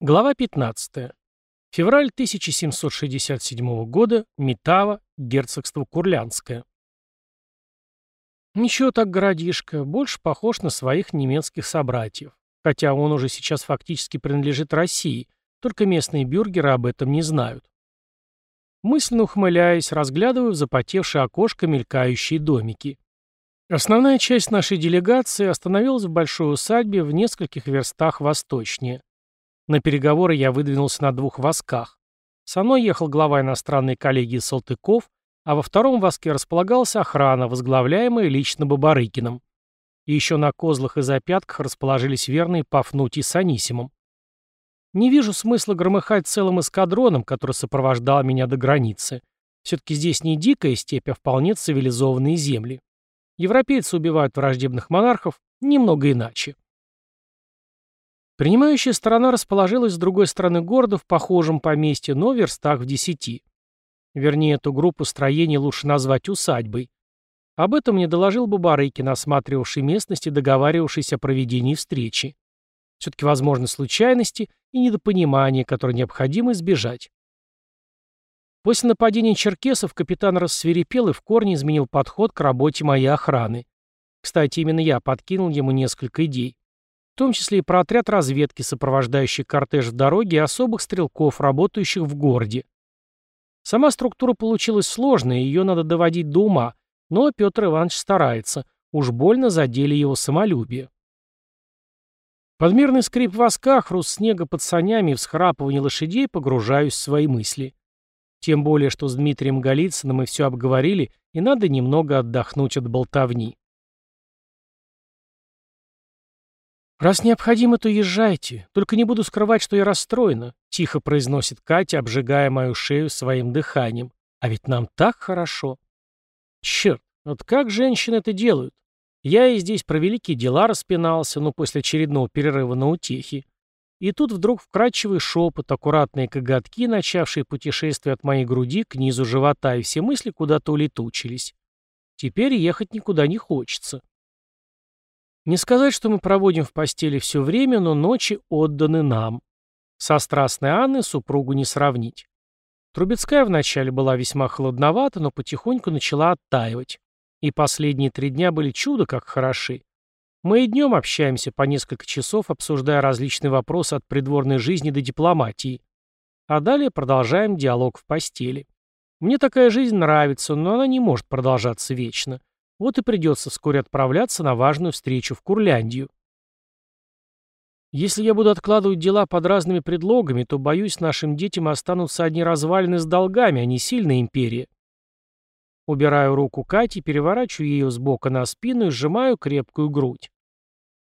Глава 15. Февраль 1767 года. Метава, герцогство Курлянское. Ничего так городишко, больше похож на своих немецких собратьев. Хотя он уже сейчас фактически принадлежит России, только местные бюргеры об этом не знают. Мысленно ухмыляясь, разглядываю в запотевшее окошко мелькающие домики. Основная часть нашей делегации остановилась в большой усадьбе в нескольких верстах восточнее. На переговоры я выдвинулся на двух восках. Со мной ехал глава иностранной коллегии Салтыков, а во втором воске располагалась охрана, возглавляемая лично Бабарыкиным. И еще на козлах и запятках расположились верные Пафнутий с Анисимом. Не вижу смысла громыхать целым эскадроном, который сопровождал меня до границы. Все-таки здесь не дикая степь, а вполне цивилизованные земли. Европейцы убивают враждебных монархов немного иначе. Принимающая сторона расположилась с другой стороны города в похожем поместье, но в верстах в десяти. Вернее, эту группу строений лучше назвать усадьбой. Об этом мне доложил Бабарыкин, осматривавший местность и договаривавшийся о проведении встречи. Все-таки возможны случайности и недопонимания, которые необходимо избежать. После нападения черкесов капитан рассверепел и в корне изменил подход к работе моей охраны. Кстати, именно я подкинул ему несколько идей в том числе и про отряд разведки, сопровождающий кортеж в дороге, и особых стрелков, работающих в городе. Сама структура получилась сложная, ее надо доводить до ума, но Петр Иванович старается, уж больно задели его самолюбие. Подмерный скрип воска, хруст снега под санями и всхрапывание лошадей погружаюсь в свои мысли. Тем более, что с Дмитрием Голицыным мы все обговорили, и надо немного отдохнуть от болтовни. «Раз необходимо, то езжайте. Только не буду скрывать, что я расстроена», — тихо произносит Катя, обжигая мою шею своим дыханием. «А ведь нам так хорошо». «Черт, вот как женщины это делают? Я и здесь про великие дела распинался, ну, после очередного перерыва на утехи. И тут вдруг вкрадчивый шепот, аккуратные коготки, начавшие путешествие от моей груди к низу живота, и все мысли куда-то улетучились. Теперь ехать никуда не хочется. Не сказать, что мы проводим в постели все время, но ночи отданы нам. Со страстной Анной супругу не сравнить. Трубецкая вначале была весьма холодновата, но потихоньку начала оттаивать. И последние три дня были чудо как хороши. Мы и днем общаемся по несколько часов, обсуждая различные вопросы от придворной жизни до дипломатии. А далее продолжаем диалог в постели. Мне такая жизнь нравится, но она не может продолжаться вечно. Вот и придется вскоре отправляться на важную встречу в Курляндию. Если я буду откладывать дела под разными предлогами, то, боюсь, нашим детям останутся одни развалины с долгами, а не сильная империя. Убираю руку Кати, переворачиваю ее с бока на спину и сжимаю крепкую грудь.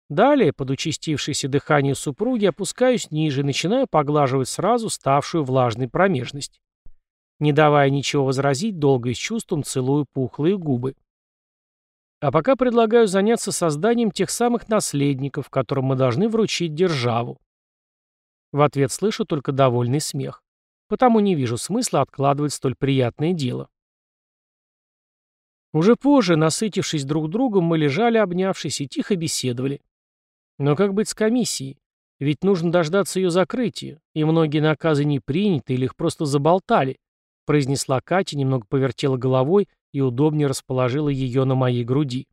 Далее, под участившееся дыхание супруги, опускаюсь ниже и начинаю поглаживать сразу ставшую влажной промежность. Не давая ничего возразить, долго и с чувством целую пухлые губы. А пока предлагаю заняться созданием тех самых наследников, которым мы должны вручить державу. В ответ слышу только довольный смех. Потому не вижу смысла откладывать столь приятное дело. Уже позже, насытившись друг другом, мы лежали, обнявшись, и тихо беседовали. Но как быть с комиссией? Ведь нужно дождаться ее закрытия, и многие наказы не приняты или их просто заболтали, произнесла Катя, немного повертела головой и удобнее расположила ее на моей груди.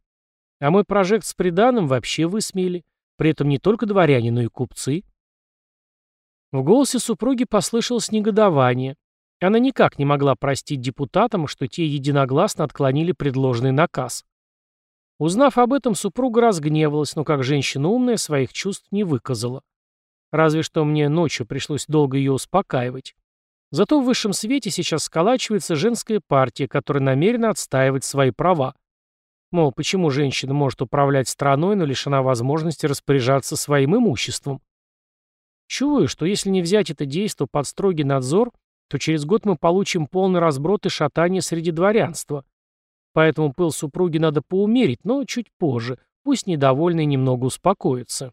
А мой прожект с приданым вообще высмеяли, при этом не только дворяне, но и купцы. В голосе супруги послышалось негодование. Она никак не могла простить депутатам, что те единогласно отклонили предложенный наказ. Узнав об этом, супруга разгневалась, но как женщина умная своих чувств не выказала. Разве что мне ночью пришлось долго ее успокаивать. Зато в высшем свете сейчас сколачивается женская партия, которая намерена отстаивать свои права. Мол, почему женщина может управлять страной, но лишена возможности распоряжаться своим имуществом? Чую, что если не взять это действо под строгий надзор, то через год мы получим полный разброд и шатание среди дворянства. Поэтому пыл супруги надо поумерить, но чуть позже, пусть недовольные немного успокоятся.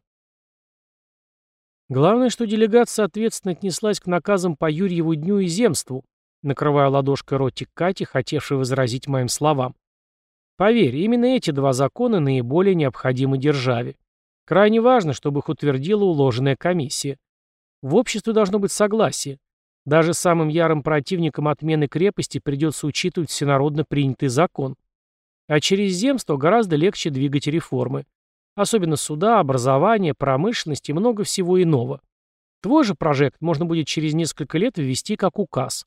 Главное, что делегация ответственно отнеслась к наказам по Юрьеву дню и земству, накрывая ладошкой ротик Кати, хотевшей возразить моим словам. Поверь, именно эти два закона наиболее необходимы державе. Крайне важно, чтобы их утвердила уложенная комиссия. В обществе должно быть согласие. Даже самым ярым противникам отмены крепости придется учитывать всенародно принятый закон. А через земство гораздо легче двигать реформы. Особенно суда, образование, промышленность и много всего иного. Твой же прожект можно будет через несколько лет ввести как указ.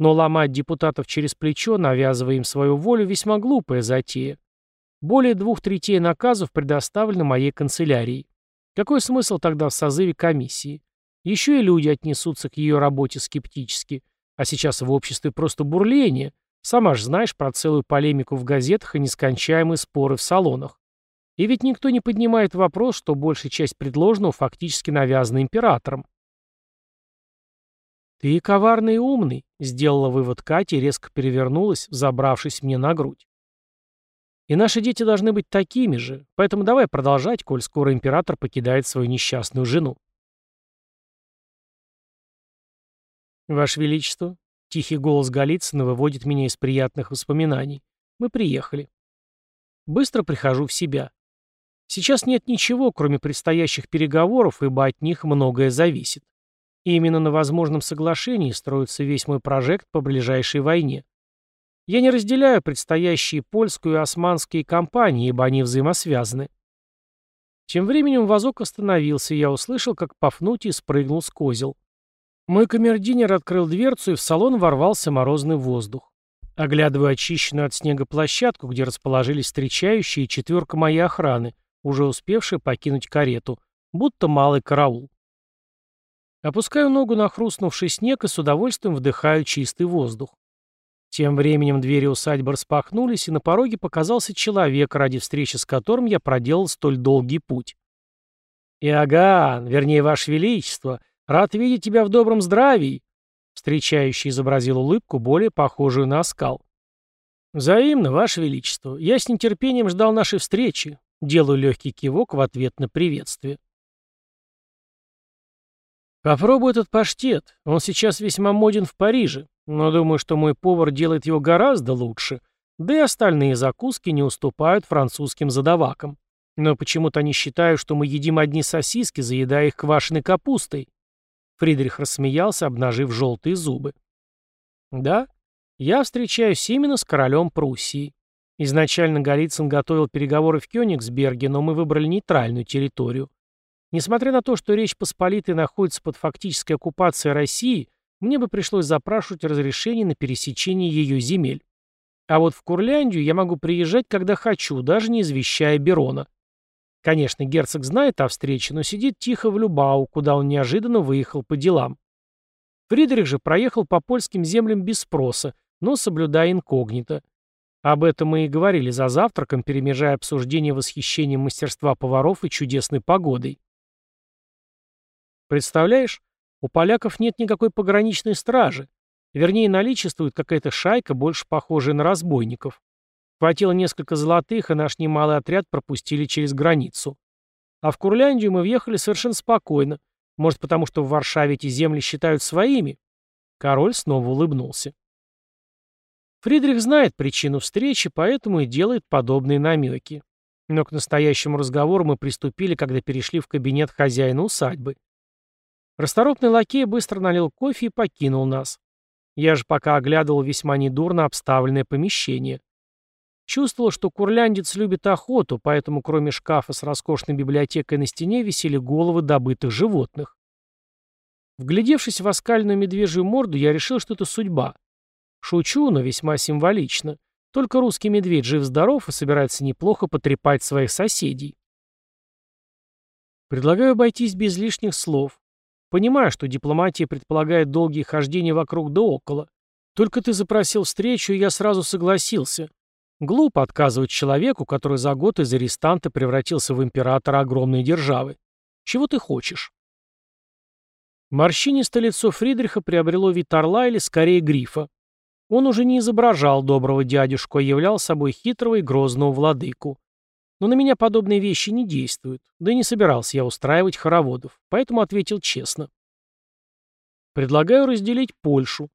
Но ломать депутатов через плечо, навязывая им свою волю, весьма глупая затея. Более двух третей наказов предоставлено моей канцелярии. Какой смысл тогда в созыве комиссии? Еще и люди отнесутся к ее работе скептически. А сейчас в обществе просто бурление. Сама ж знаешь про целую полемику в газетах и нескончаемые споры в салонах. И ведь никто не поднимает вопрос, что большая часть предложенного фактически навязана императором. «Ты коварный и умный», — сделала вывод Катя и резко перевернулась, забравшись мне на грудь. «И наши дети должны быть такими же, поэтому давай продолжать, коль скоро император покидает свою несчастную жену». «Ваше Величество», — тихий голос Голицына выводит меня из приятных воспоминаний. «Мы приехали». Быстро прихожу в себя. Сейчас нет ничего, кроме предстоящих переговоров, ибо от них многое зависит. И именно на возможном соглашении строится весь мой прожект по ближайшей войне. Я не разделяю предстоящие польскую и османские кампании, ибо они взаимосвязаны. Тем временем вазок остановился, и я услышал, как Пафнутий спрыгнул с козел. Мой камердинер открыл дверцу, и в салон ворвался морозный воздух. Оглядывая очищенную от снега площадку, где расположились встречающие, четверка моей охраны, уже успевшая покинуть карету, будто малый караул. Опускаю ногу на хрустнувший снег и с удовольствием вдыхаю чистый воздух. Тем временем двери усадьбы распахнулись, и на пороге показался человек, ради встречи с которым я проделал столь долгий путь. «Иоганн, вернее, Ваше Величество, рад видеть тебя в добром здравии!» Встречающий изобразил улыбку, более похожую на оскал. «Взаимно, Ваше Величество. Я с нетерпением ждал нашей встречи. Делаю легкий кивок в ответ на приветствие. Попробуй этот паштет. Он сейчас весьма моден в Париже, но думаю, что мой повар делает его гораздо лучше. Да и остальные закуски не уступают французским задавакам. Но почему-то они считают, что мы едим одни сосиски, заедая их квашеной капустой. Фридрих рассмеялся, обнажив желтые зубы. Да, я встречаюсь именно с королем Пруссии. Изначально Голицын готовил переговоры в Кёнигсберге, но мы выбрали нейтральную территорию. Несмотря на то, что Речь Посполитой находится под фактической оккупацией России, мне бы пришлось запрашивать разрешение на пересечение ее земель. А вот в Курляндию я могу приезжать, когда хочу, даже не извещая Берона. Конечно, герцог знает о встрече, но сидит тихо в Любау, куда он неожиданно выехал по делам. Фридрих же проехал по польским землям без спроса, но соблюдая инкогнито. Об этом мы и говорили за завтраком, перемежая обсуждение восхищения мастерства поваров и чудесной погодой. Представляешь, у поляков нет никакой пограничной стражи. Вернее, наличествует какая-то шайка, больше похожая на разбойников. Хватило несколько золотых, и наш немалый отряд пропустили через границу. А в Курляндию мы въехали совершенно спокойно. Может, потому что в Варшаве эти земли считают своими? Король снова улыбнулся. Фридрих знает причину встречи, поэтому и делает подобные намеки. Но к настоящему разговору мы приступили, когда перешли в кабинет хозяина усадьбы. Расторопный лакей быстро налил кофе и покинул нас. Я же пока оглядывал весьма недурно обставленное помещение. Чувствовал, что курляндец любит охоту, поэтому кроме шкафа с роскошной библиотекой на стене висели головы добытых животных. Вглядевшись в оскальную медвежью морду, я решил, что это судьба. Шучу, но весьма символично. Только русский медведь жив-здоров и собирается неплохо потрепать своих соседей. Предлагаю обойтись без лишних слов. Понимаю, что дипломатия предполагает долгие хождения вокруг да около. Только ты запросил встречу, и я сразу согласился. Глупо отказывать человеку, который за год из арестанта превратился в императора огромной державы. Чего ты хочешь? Морщинистое лицо Фридриха приобрело вид орла или скорее грифа. Он уже не изображал доброго дядюшку, а являл собой хитрого и грозного владыку. Но на меня подобные вещи не действуют, да и не собирался я устраивать хороводов, поэтому ответил честно. Предлагаю разделить Польшу.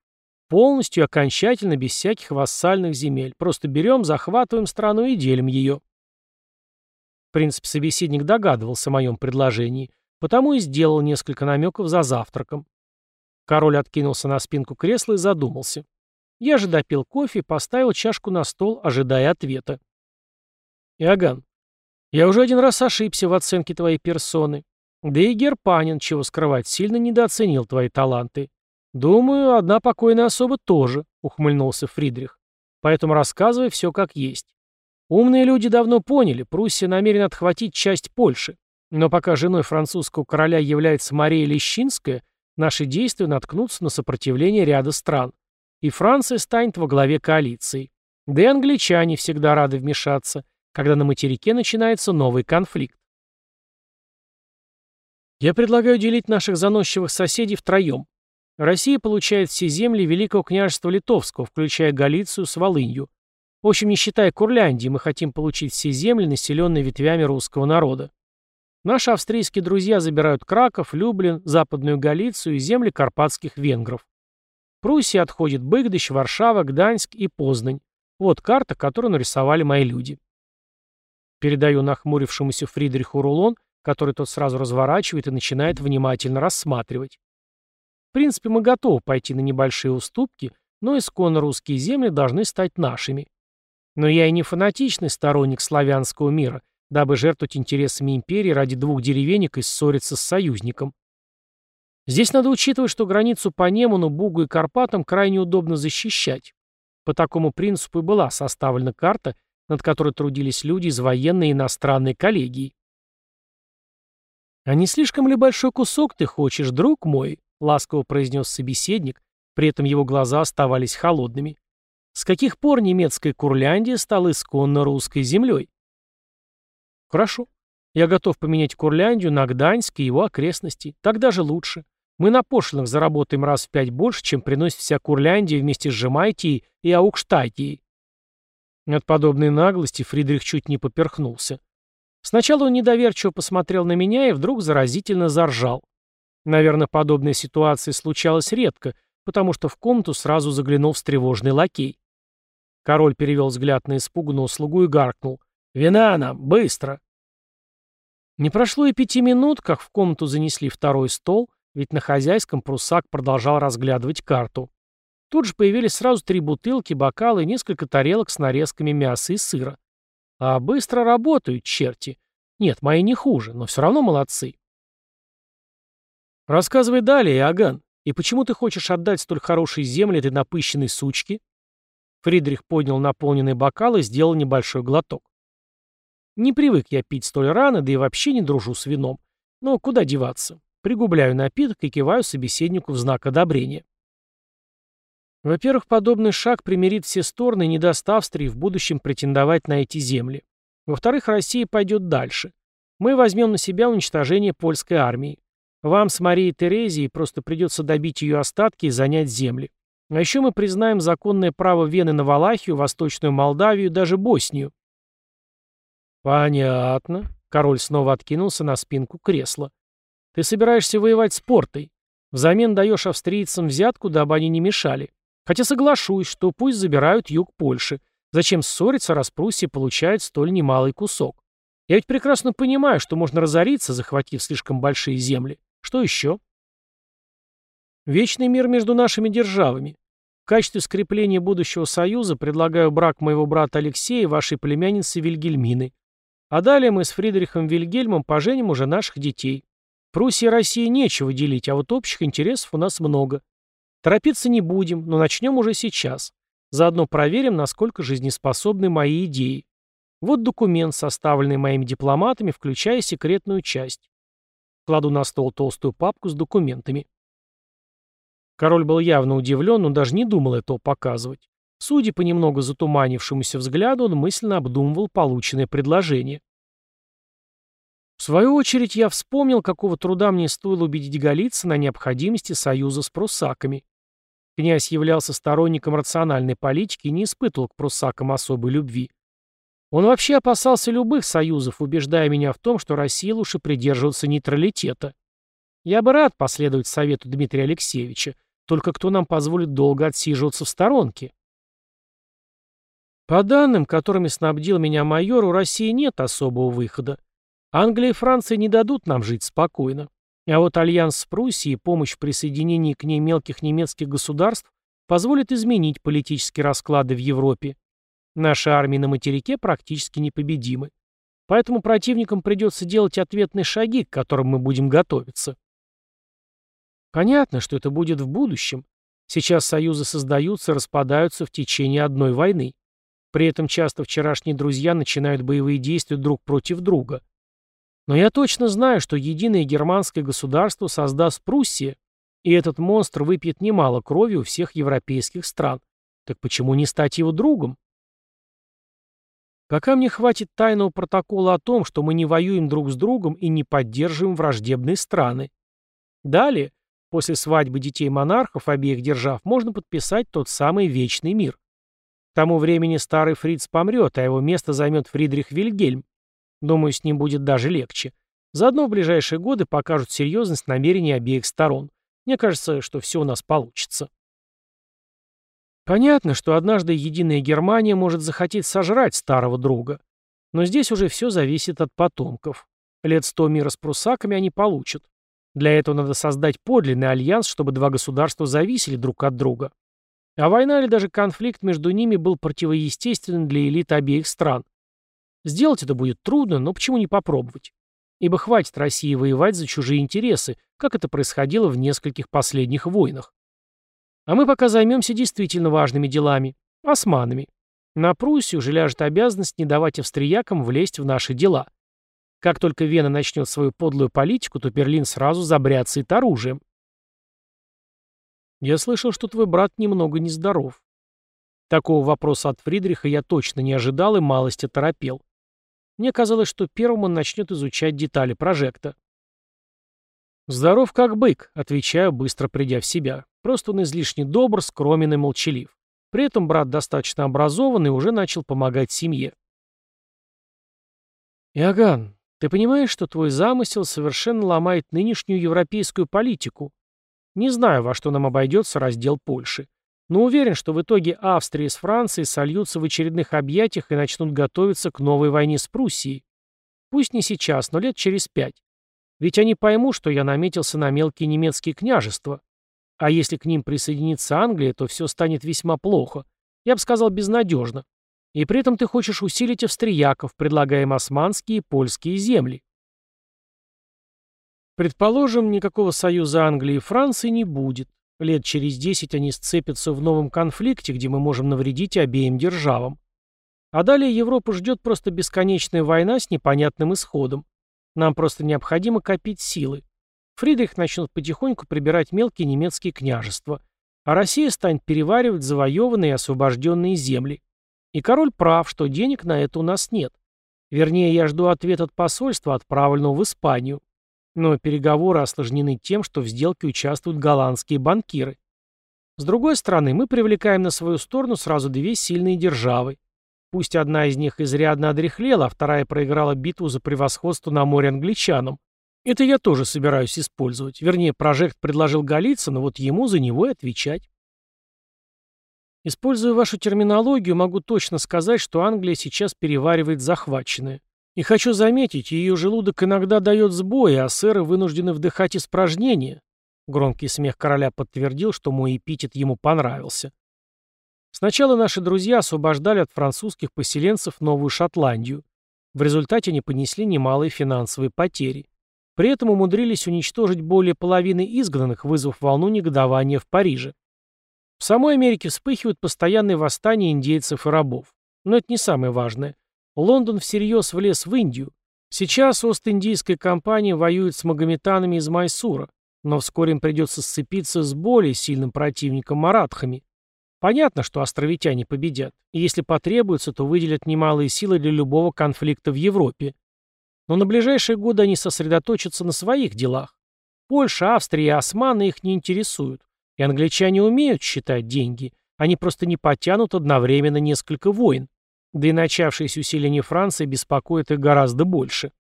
Полностью, окончательно, без всяких вассальных земель. Просто берем, захватываем страну и делим ее. В принципе, собеседник догадывался о моем предложении, потому и сделал несколько намеков за завтраком. Король откинулся на спинку кресла и задумался. Я же допил кофе и поставил чашку на стол, ожидая ответа. «Иоганн, я уже один раз ошибся в оценке твоей персоны. Да и Герпанин, чего скрывать, сильно недооценил твои таланты. Думаю, одна покойная особа тоже», — ухмыльнулся Фридрих. «Поэтому рассказывай все как есть. Умные люди давно поняли, Пруссия намерена отхватить часть Польши. Но пока женой французского короля является Мария Лещинская, наши действия наткнутся на сопротивление ряда стран. И Франция станет во главе коалиции. Да и англичане всегда рады вмешаться, когда на материке начинается новый конфликт. Я предлагаю делить наших заносчивых соседей втроем. Россия получает все земли Великого княжества Литовского, включая Галицию с Волынью. В общем, не считая Курляндии, мы хотим получить все земли, населенные ветвями русского народа. Наши австрийские друзья забирают Краков, Люблин, Западную Галицию и земли карпатских венгров. Пруссия отходит Быгдыщ, Варшава, Гданьск и Познань. Вот карта, которую нарисовали мои люди. Передаю нахмурившемуся Фридриху рулон, который тот сразу разворачивает и начинает внимательно рассматривать. В принципе, мы готовы пойти на небольшие уступки, но исконно русские земли должны стать нашими. Но я и не фанатичный сторонник славянского мира, дабы жертвовать интересами империи ради двух деревенек и ссориться с союзником. Здесь надо учитывать, что границу по Неману, Бугу и Карпатам крайне удобно защищать. По такому принципу и была составлена карта, над которой трудились люди из военной и иностранной коллегии. «А не слишком ли большой кусок ты хочешь, друг мой?» — ласково произнес собеседник, при этом его глаза оставались холодными. «С каких пор немецкая Курляндия стала исконно русской землей?» «Хорошо. Я готов поменять Курляндию на Гданьск и его окрестности. Так даже лучше. Мы на пошлинах заработаем раз в пять больше, чем приносит вся Курляндия вместе с Жемайтией и Аукштайтией». От подобной наглости Фридрих чуть не поперхнулся. Сначала он недоверчиво посмотрел на меня и вдруг заразительно заржал. Наверное, подобная ситуация случалась редко, потому что в комнату сразу заглянул встревожный лакей. Король перевел взгляд на испуганного слугу и гаркнул. «Вина нам! Быстро!» Не прошло и пяти минут, как в комнату занесли второй стол, ведь на хозяйском прусак продолжал разглядывать карту. Тут же появились сразу три бутылки, бокалы и несколько тарелок с нарезками мяса и сыра. А быстро работают, черти. Нет, мои не хуже, но все равно молодцы. Рассказывай далее, Аган. И почему ты хочешь отдать столь хорошие земли этой напыщенной сучке? Фридрих поднял наполненный бокал и сделал небольшой глоток. Не привык я пить столь рано, да и вообще не дружу с вином. Но куда деваться? Пригубляю напиток и киваю собеседнику в знак одобрения. Во-первых, подобный шаг примирит все стороны и не даст Австрии в будущем претендовать на эти земли. Во-вторых, Россия пойдет дальше. Мы возьмем на себя уничтожение польской армии. Вам с Марией Терезией просто придется добить ее остатки и занять земли. А еще мы признаем законное право Вены на Валахию, Восточную Молдавию, даже Боснию. Понятно. Король снова откинулся на спинку кресла. Ты собираешься воевать с портой. Взамен даешь австрийцам взятку, дабы они не мешали. Хотя соглашусь, что пусть забирают юг Польши. Зачем ссориться, раз Пруссия получает столь немалый кусок? Я ведь прекрасно понимаю, что можно разориться, захватив слишком большие земли. Что еще? Вечный мир между нашими державами. В качестве скрепления будущего союза предлагаю брак моего брата Алексея и вашей племянницы Вильгельмины. А далее мы с Фридрихом Вильгельмом поженим уже наших детей. Пруссии и России нечего делить, а вот общих интересов у нас много. Торопиться не будем, но начнем уже сейчас. Заодно проверим, насколько жизнеспособны мои идеи. Вот документ, составленный моими дипломатами, включая секретную часть. Кладу на стол толстую папку с документами. Король был явно удивлен, но даже не думал этого показывать. Судя по немного затуманившемуся взгляду, он мысленно обдумывал полученное предложение. В свою очередь я вспомнил, какого труда мне стоило убедить Голицына на необходимости союза с пруссаками. Князь являлся сторонником рациональной политики и не испытывал к пруссакам особой любви. Он вообще опасался любых союзов, убеждая меня в том, что Россия лучше придерживаться нейтралитета. Я бы рад последовать совету Дмитрия Алексеевича, только кто нам позволит долго отсиживаться в сторонке? По данным, которыми снабдил меня майор, у России нет особого выхода. Англия и Франция не дадут нам жить спокойно. А вот альянс с Пруссией и помощь в присоединении к ней мелких немецких государств позволит изменить политические расклады в Европе. Наши армии на материке практически непобедимы. Поэтому противникам придется делать ответные шаги, к которым мы будем готовиться. Понятно, что это будет в будущем. Сейчас союзы создаются и распадаются в течение одной войны. При этом часто вчерашние друзья начинают боевые действия друг против друга. Но я точно знаю, что единое германское государство создаст Пруссия, и этот монстр выпьет немало крови у всех европейских стран. Так почему не стать его другом? Пока мне хватит тайного протокола о том, что мы не воюем друг с другом и не поддерживаем враждебные страны. Далее, после свадьбы детей монархов обеих держав, можно подписать тот самый Вечный мир. К тому времени старый Фриц помрет, а его место займет Фридрих Вильгельм, Думаю, с ним будет даже легче. Заодно в ближайшие годы покажут серьезность намерений обеих сторон. Мне кажется, что все у нас получится. Понятно, что однажды единая Германия может захотеть сожрать старого друга. Но здесь уже все зависит от потомков. Лет сто мира с прусаками они получат. Для этого надо создать подлинный альянс, чтобы два государства зависели друг от друга. А война или даже конфликт между ними был противоестественен для элит обеих стран. Сделать это будет трудно, но почему не попробовать? Ибо хватит России воевать за чужие интересы, как это происходило в нескольких последних войнах. А мы пока займемся действительно важными делами – османами. На Пруссию же ляжет обязанность не давать австриякам влезть в наши дела. Как только Вена начнет свою подлую политику, то Берлин сразу забряцает оружием. Я слышал, что твой брат немного нездоров. Такого вопроса от Фридриха я точно не ожидал и малость оторопел. Мне казалось, что первым он начнет изучать детали прожекта. «Здоров как бык», — отвечаю, быстро придя в себя. Просто он излишне добр, скромен и молчалив. При этом брат достаточно образован и уже начал помогать семье. «Иоганн, ты понимаешь, что твой замысел совершенно ломает нынешнюю европейскую политику? Не знаю, во что нам обойдется раздел Польши. Но уверен, что в итоге Австрия с Францией сольются в очередных объятиях и начнут готовиться к новой войне с Пруссией. Пусть не сейчас, но лет через пять. Ведь они поймут, что я наметился на мелкие немецкие княжества. А если к ним присоединится Англия, то все станет весьма плохо. Я бы сказал, безнадежно. И при этом ты хочешь усилить австрияков, предлагая им османские и польские земли. Предположим, никакого союза Англии и Франции не будет. Лет через десять они сцепятся в новом конфликте, где мы можем навредить обеим державам. А далее Европу ждет просто бесконечная война с непонятным исходом. Нам просто необходимо копить силы. Фридрих начнет потихоньку прибирать мелкие немецкие княжества, а Россия станет переваривать завоеванные и освобожденные земли. И король прав, что денег на это у нас нет. Вернее, я жду ответ от посольства, отправленного в Испанию. Но переговоры осложнены тем, что в сделке участвуют голландские банкиры. С другой стороны, мы привлекаем на свою сторону сразу две сильные державы. Пусть одна из них изрядно одряхлела, а вторая проиграла битву за превосходство на море англичанам. Это я тоже собираюсь использовать. Вернее, прожект предложил Голицыну, вот ему за него и отвечать. Используя вашу терминологию, могу точно сказать, что Англия сейчас переваривает захваченное. И хочу заметить, ее желудок иногда дает сбои, а сэры вынуждены вдыхать испражнения. Громкий смех короля подтвердил, что мой эпитет ему понравился. Сначала наши друзья освобождали от французских поселенцев Новую Шотландию. В результате они понесли немалые финансовые потери. При этом умудрились уничтожить более половины изгнанных, вызвав волну негодования в Париже. В самой Америке вспыхивают постоянные восстания индейцев и рабов. Но это не самое важное. Лондон всерьез влез в Индию. Сейчас Ост-Индийская компания воюет с магометанами из Майсура, но вскоре им придется сцепиться с более сильным противником Маратхами. Понятно, что островитяне победят, и если потребуется, то выделят немалые силы для любого конфликта в Европе. Но на ближайшие годы они сосредоточатся на своих делах. Польша, Австрия и Османы их не интересуют. И англичане умеют считать деньги. Они просто не потянут одновременно несколько войн. Да и начавшееся усиление Франции беспокоит их гораздо больше.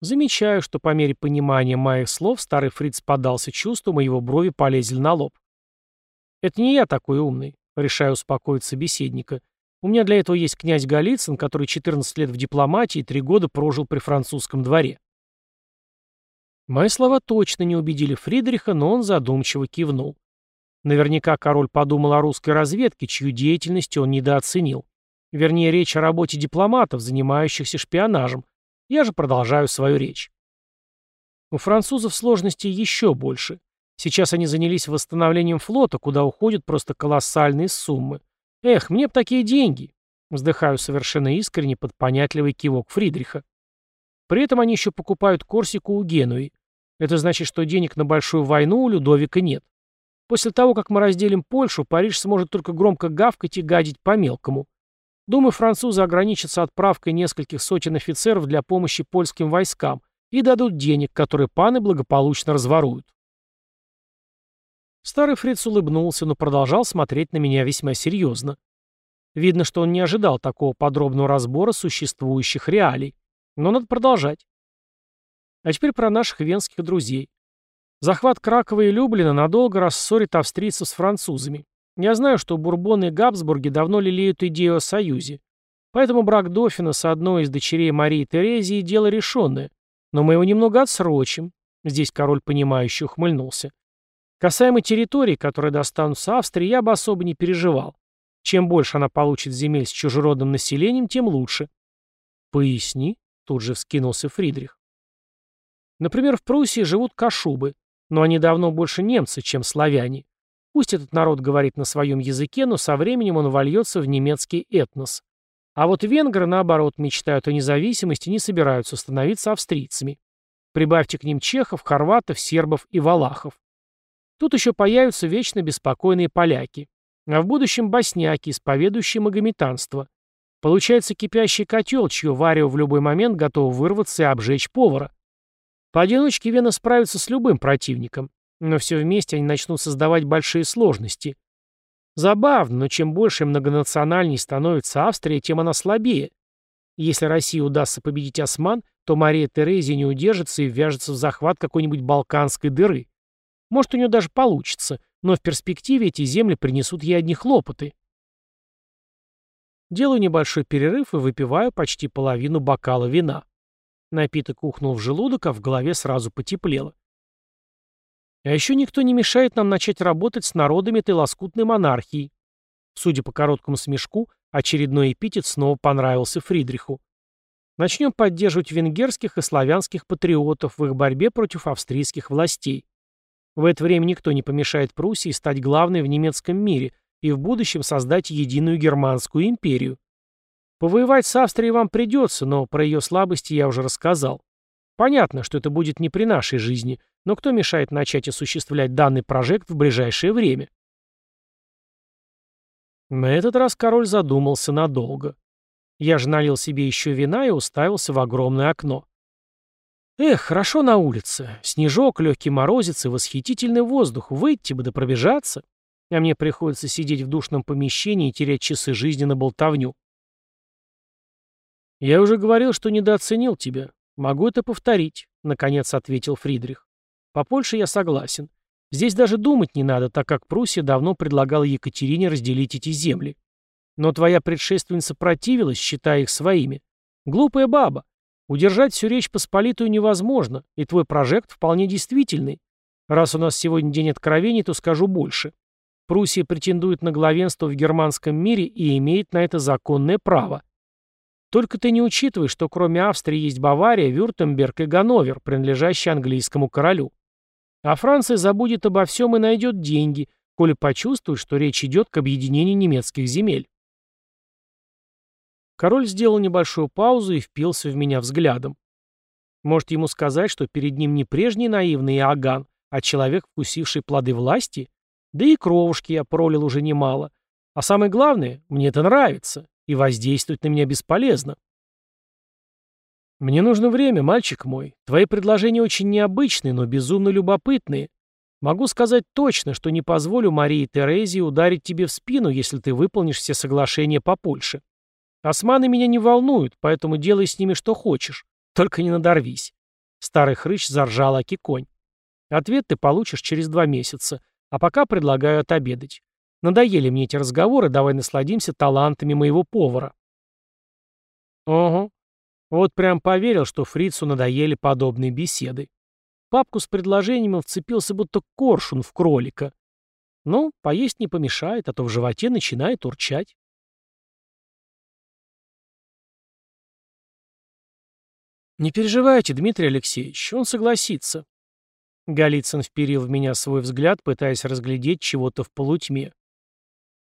Замечаю, что по мере понимания моих слов старый фриц подался чувством, и его брови полезли на лоб. «Это не я такой умный», — решаю успокоить собеседника. У меня для этого есть князь Голицын, который 14 лет в дипломатии и 3 года прожил при французском дворе. Мои слова точно не убедили Фридриха, но он задумчиво кивнул. Наверняка король подумал о русской разведке, чью деятельность он недооценил. Вернее, речь о работе дипломатов, занимающихся шпионажем. Я же продолжаю свою речь. У французов сложностей еще больше. Сейчас они занялись восстановлением флота, куда уходят просто колоссальные суммы. Эх, мне б такие деньги. Вздыхаю совершенно искренне под понятливый кивок Фридриха. При этом они еще покупают Корсику у Генуи. Это значит, что денег на большую войну у Людовика нет. После того, как мы разделим Польшу, Париж сможет только громко гавкать и гадить по-мелкому. Думаю, французы ограничатся отправкой нескольких сотен офицеров для помощи польским войскам и дадут денег, которые паны благополучно разворуют. Старый фриц улыбнулся, но продолжал смотреть на меня весьма серьезно. Видно, что он не ожидал такого подробного разбора существующих реалий. Но надо продолжать. А теперь про наших венских друзей. Захват Кракова и Люблина надолго рассорит австрийцев с французами. Я знаю, что Бурбоны и Габсбурги давно лелеют идею о союзе. Поэтому брак Дофина с одной из дочерей Марии Терезии – дело решенное. Но мы его немного отсрочим. Здесь король понимающе ухмыльнулся. Касаемо территорий, которые достанутся Австрии, я бы особо не переживал. Чем больше она получит земель с чужеродным населением, тем лучше. Поясни, тут же вскинулся Фридрих. Например, в Пруссии живут кашубы, но они давно больше немцы, чем славяне. Пусть этот народ говорит на своем языке, но со временем он вольется в немецкий этнос. А вот венгры, наоборот, мечтают о независимости и не собираются становиться австрийцами. Прибавьте к ним чехов, хорватов, сербов и валахов. Тут еще появятся вечно беспокойные поляки. А в будущем босняки, исповедующие магометанство. Получается кипящий котел, чье варево в любой момент готово вырваться и обжечь повара. Поодиночке Вена справится с любым противником, но все вместе они начнут создавать большие сложности. Забавно, но чем больше и многонациональней становится Австрия, тем она слабее. Если России удастся победить осман, то Мария Терезия не удержится и ввяжется в захват какой-нибудь балканской дыры. Может, у нее даже получится, но в перспективе эти земли принесут ей одни хлопоты. Делаю небольшой перерыв и выпиваю почти половину бокала вина. Напиток ухнул в желудок, а в голове сразу потеплело. А еще никто не мешает нам начать работать с народами этой лоскутной монархии. Судя по короткому смешку, очередной эпитет снова понравился Фридриху. Начнем поддерживать венгерских и славянских патриотов в их борьбе против австрийских властей. В это время никто не помешает Пруссии стать главной в немецком мире и в будущем создать единую германскую империю. Повоевать с Австрией вам придется, но про ее слабости я уже рассказал. Понятно, что это будет не при нашей жизни, но кто мешает начать осуществлять данный прожект в ближайшее время? На этот раз король задумался надолго. Я же налил себе еще вина и уставился в огромное окно. Эх, хорошо на улице. Снежок, легкий морозец и восхитительный воздух. Выйти бы да пробежаться. А мне приходится сидеть в душном помещении и терять часы жизни на болтовню. «Я уже говорил, что недооценил тебя. Могу это повторить», — наконец ответил Фридрих. «По Польше я согласен. Здесь даже думать не надо, так как Пруссия давно предлагала Екатерине разделить эти земли. Но твоя предшественница противилась, считая их своими. Глупая баба. Удержать всю речь Посполитую невозможно, и твой прожект вполне действительный. Раз у нас сегодня день откровений, то скажу больше. Пруссия претендует на главенство в германском мире и имеет на это законное право. Только ты не учитывай, что кроме Австрии есть Бавария, Вюртемберг и Ганновер, принадлежащие английскому королю. А Франция забудет обо всем и найдет деньги, коли почувствует, что речь идет к объединению немецких земель. Король сделал небольшую паузу и впился в меня взглядом. Может ему сказать, что перед ним не прежний наивный Иоганн, а человек, вкусивший плоды власти? Да и кровушки я пролил уже немало. А самое главное, мне это нравится и воздействовать на меня бесполезно. Мне нужно время, мальчик мой. Твои предложения очень необычные, но безумно любопытные. Могу сказать точно, что не позволю Марии Терезии ударить тебе в спину, если ты выполнишь все соглашения по Польше. Османы меня не волнуют, поэтому делай с ними что хочешь. Только не надорвись. Старый хрыч заржал аки конь. Ответ ты получишь через два месяца, а пока предлагаю отобедать. Надоели мне эти разговоры, давай насладимся талантами моего повара. Ого. Вот прям поверил, что фрицу надоели подобные беседы. Папку с предложением вцепился, будто коршун в кролика. Ну, поесть не помешает, а то в животе начинает урчать. «Не переживайте, Дмитрий Алексеевич, он согласится». Голицын вперил в меня свой взгляд, пытаясь разглядеть чего-то в полутьме.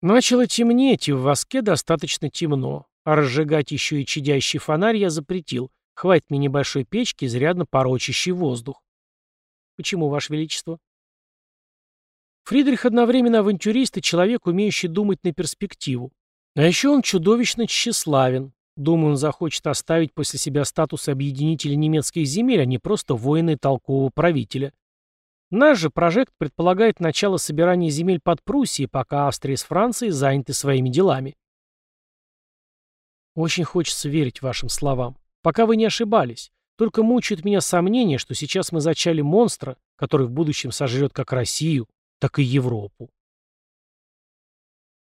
Начало темнеть, и в воске достаточно темно, а разжигать еще и чадящий фонарь я запретил. Хватит мне небольшой печки, изрядно порочащий воздух. Почему, Ваше Величество? Фридрих одновременно авантюрист и человек, умеющий думать на перспективу. А еще он чудовищно тщеславен. Думаю, он захочет оставить после себя статус объединителя немецких земель, а не просто воина и толкового правителя. Наш же прожект предполагает начало собирания земель под Пруссией, пока Австрия с Францией заняты своими делами. Очень хочется верить вашим словам. Пока вы не ошибались. Только мучают меня сомнения, что сейчас мы зачали монстра, который в будущем сожрет как Россию, так и Европу.